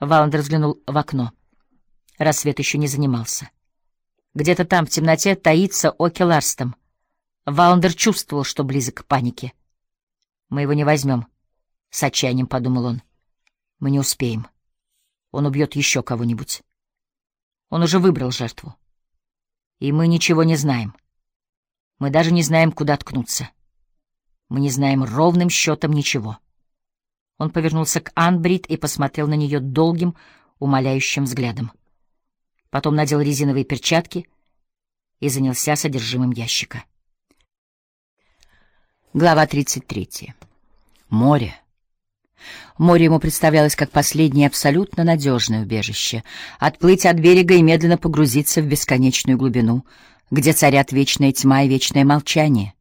Валандер взглянул в окно. Рассвет еще не занимался. Где-то там, в темноте, таится Оки Ларстом. Валандер чувствовал, что близок к панике. «Мы его не возьмем», — с отчаянием подумал он. «Мы не успеем. Он убьет еще кого-нибудь. Он уже выбрал жертву. И мы ничего не знаем. Мы даже не знаем, куда ткнуться. Мы не знаем ровным счетом ничего». Он повернулся к Анбрид и посмотрел на нее долгим, умоляющим взглядом. Потом надел резиновые перчатки и занялся содержимым ящика. Глава 33. Море. Море ему представлялось как последнее абсолютно надежное убежище. Отплыть от берега и медленно погрузиться в бесконечную глубину, где царят вечная тьма и вечное молчание.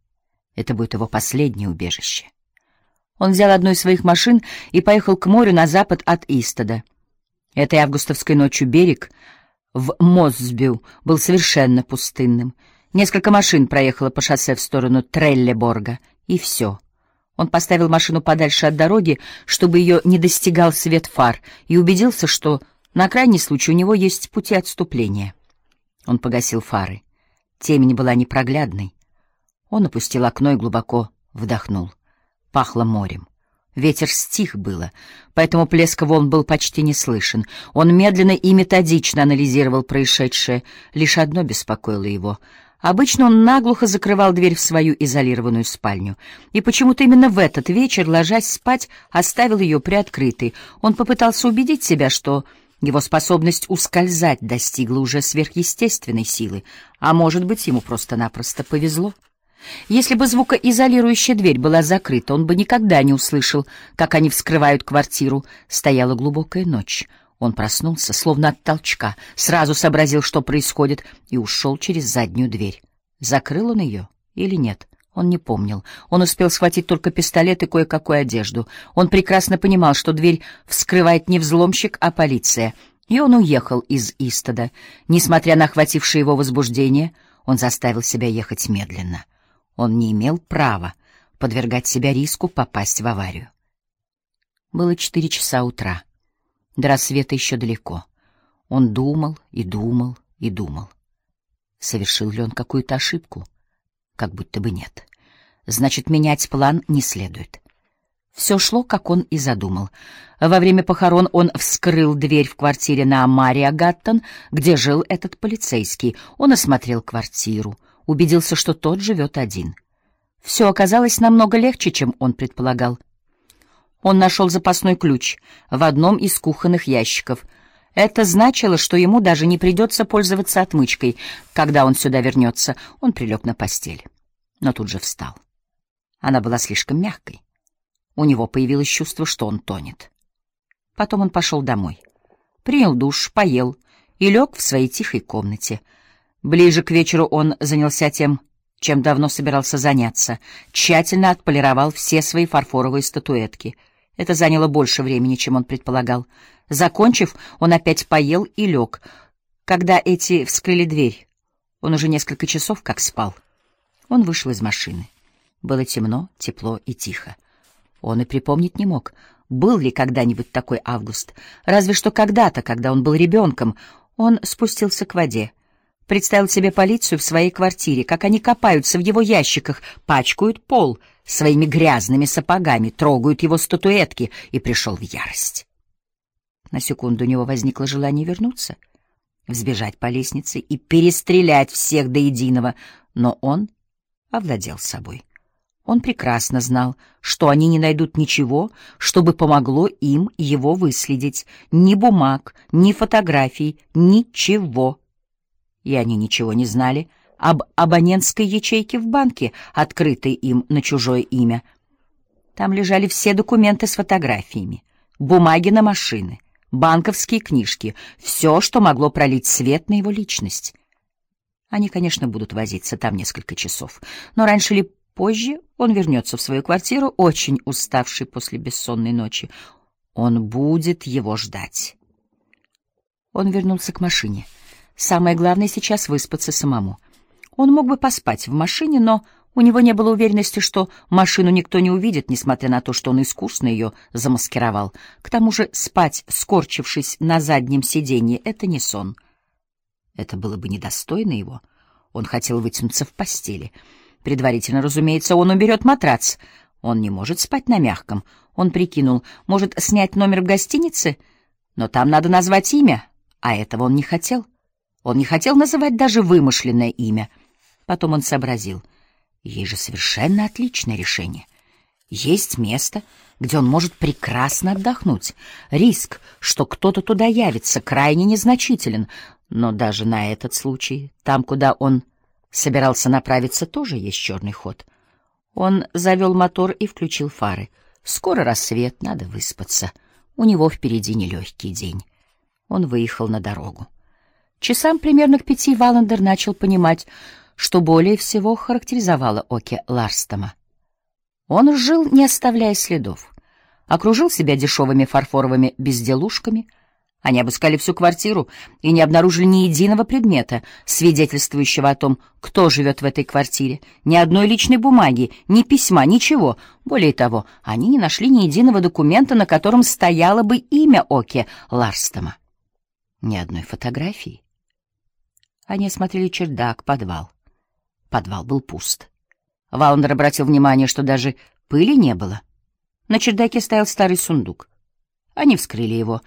Это будет его последнее убежище. Он взял одну из своих машин и поехал к морю на запад от Истода. Этой августовской ночью берег в Мосбю был совершенно пустынным. Несколько машин проехало по шоссе в сторону Треллеборга, и все. Он поставил машину подальше от дороги, чтобы ее не достигал свет фар, и убедился, что на крайний случай у него есть пути отступления. Он погасил фары. Темень была непроглядной. Он опустил окно и глубоко вдохнул пахло морем. Ветер стих было, поэтому плеск волн был почти не слышен. Он медленно и методично анализировал происшедшее. Лишь одно беспокоило его. Обычно он наглухо закрывал дверь в свою изолированную спальню. И почему-то именно в этот вечер, ложась спать, оставил ее приоткрытой. Он попытался убедить себя, что его способность ускользать достигла уже сверхъестественной силы, а может быть, ему просто-напросто повезло. Если бы звукоизолирующая дверь была закрыта, он бы никогда не услышал, как они вскрывают квартиру. Стояла глубокая ночь. Он проснулся, словно от толчка, сразу сообразил, что происходит, и ушел через заднюю дверь. Закрыл он ее или нет? Он не помнил. Он успел схватить только пистолет и кое-какую одежду. Он прекрасно понимал, что дверь вскрывает не взломщик, а полиция. И он уехал из Истода. Несмотря на охватившее его возбуждение, он заставил себя ехать медленно. Он не имел права подвергать себя риску попасть в аварию. Было четыре часа утра. До рассвета еще далеко. Он думал и думал и думал. Совершил ли он какую-то ошибку? Как будто бы нет. Значит, менять план не следует. Все шло, как он и задумал. Во время похорон он вскрыл дверь в квартире на Мария Гаттон, где жил этот полицейский. Он осмотрел квартиру убедился, что тот живет один. Все оказалось намного легче, чем он предполагал. Он нашел запасной ключ в одном из кухонных ящиков. Это значило, что ему даже не придется пользоваться отмычкой. Когда он сюда вернется, он прилег на постель. Но тут же встал. Она была слишком мягкой. У него появилось чувство, что он тонет. Потом он пошел домой. Принял душ, поел и лег в своей тихой комнате — Ближе к вечеру он занялся тем, чем давно собирался заняться, тщательно отполировал все свои фарфоровые статуэтки. Это заняло больше времени, чем он предполагал. Закончив, он опять поел и лег. Когда эти вскрыли дверь, он уже несколько часов как спал. Он вышел из машины. Было темно, тепло и тихо. Он и припомнить не мог, был ли когда-нибудь такой август. Разве что когда-то, когда он был ребенком, он спустился к воде. Представил себе полицию в своей квартире, как они копаются в его ящиках, пачкают пол своими грязными сапогами, трогают его статуэтки, и пришел в ярость. На секунду у него возникло желание вернуться, взбежать по лестнице и перестрелять всех до единого, но он овладел собой. Он прекрасно знал, что они не найдут ничего, чтобы помогло им его выследить. Ни бумаг, ни фотографий, ничего и они ничего не знали об абонентской ячейке в банке, открытой им на чужое имя. Там лежали все документы с фотографиями, бумаги на машины, банковские книжки, все, что могло пролить свет на его личность. Они, конечно, будут возиться там несколько часов, но раньше или позже он вернется в свою квартиру, очень уставший после бессонной ночи. Он будет его ждать. Он вернулся к машине — Самое главное сейчас выспаться самому. Он мог бы поспать в машине, но У него не было уверенности, что машину никто не увидит, несмотря на то, что он искусно ее замаскировал. К тому же спать, скорчившись на заднем сиденье, — это не сон. Это было бы недостойно его. Он хотел вытянуться в постели. Предварительно, разумеется, он уберет матрац. Он не может спать на мягком. Он прикинул, может снять номер в гостинице, но там надо назвать имя, а этого он не хотел. Он не хотел называть даже вымышленное имя. Потом он сообразил — Ей же совершенно отличное решение. Есть место, где он может прекрасно отдохнуть. Риск, что кто-то туда явится, крайне незначителен. Но даже на этот случай, там, куда он собирался направиться, тоже есть черный ход. Он завел мотор и включил фары. Скоро рассвет, надо выспаться. У него впереди нелегкий день. Он выехал на дорогу. Часам примерно к пяти Валандер начал понимать, что более всего характеризовало Оке Ларстома. Он жил, не оставляя следов, окружил себя дешевыми фарфоровыми безделушками. Они обыскали всю квартиру и не обнаружили ни единого предмета, свидетельствующего о том, кто живет в этой квартире, ни одной личной бумаги, ни письма, ничего. Более того, они не нашли ни единого документа, на котором стояло бы имя Оке Ларстома. Ни одной фотографии. Они осмотрели чердак, подвал. Подвал был пуст. Валандер обратил внимание, что даже пыли не было. На чердаке стоял старый сундук. Они вскрыли его.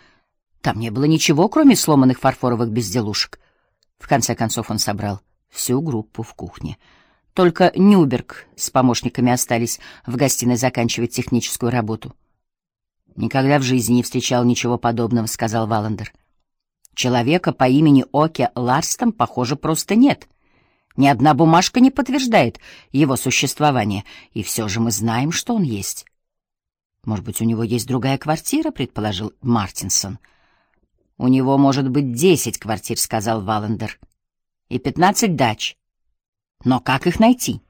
Там не было ничего, кроме сломанных фарфоровых безделушек. В конце концов он собрал всю группу в кухне. Только Нюберг с помощниками остались в гостиной заканчивать техническую работу. «Никогда в жизни не встречал ничего подобного», — сказал Валандер. «Человека по имени Оке Ларстом, похоже, просто нет». Ни одна бумажка не подтверждает его существование, и все же мы знаем, что он есть. Может быть, у него есть другая квартира, предположил Мартинсон. У него может быть десять квартир, сказал Валендер, и пятнадцать дач. Но как их найти?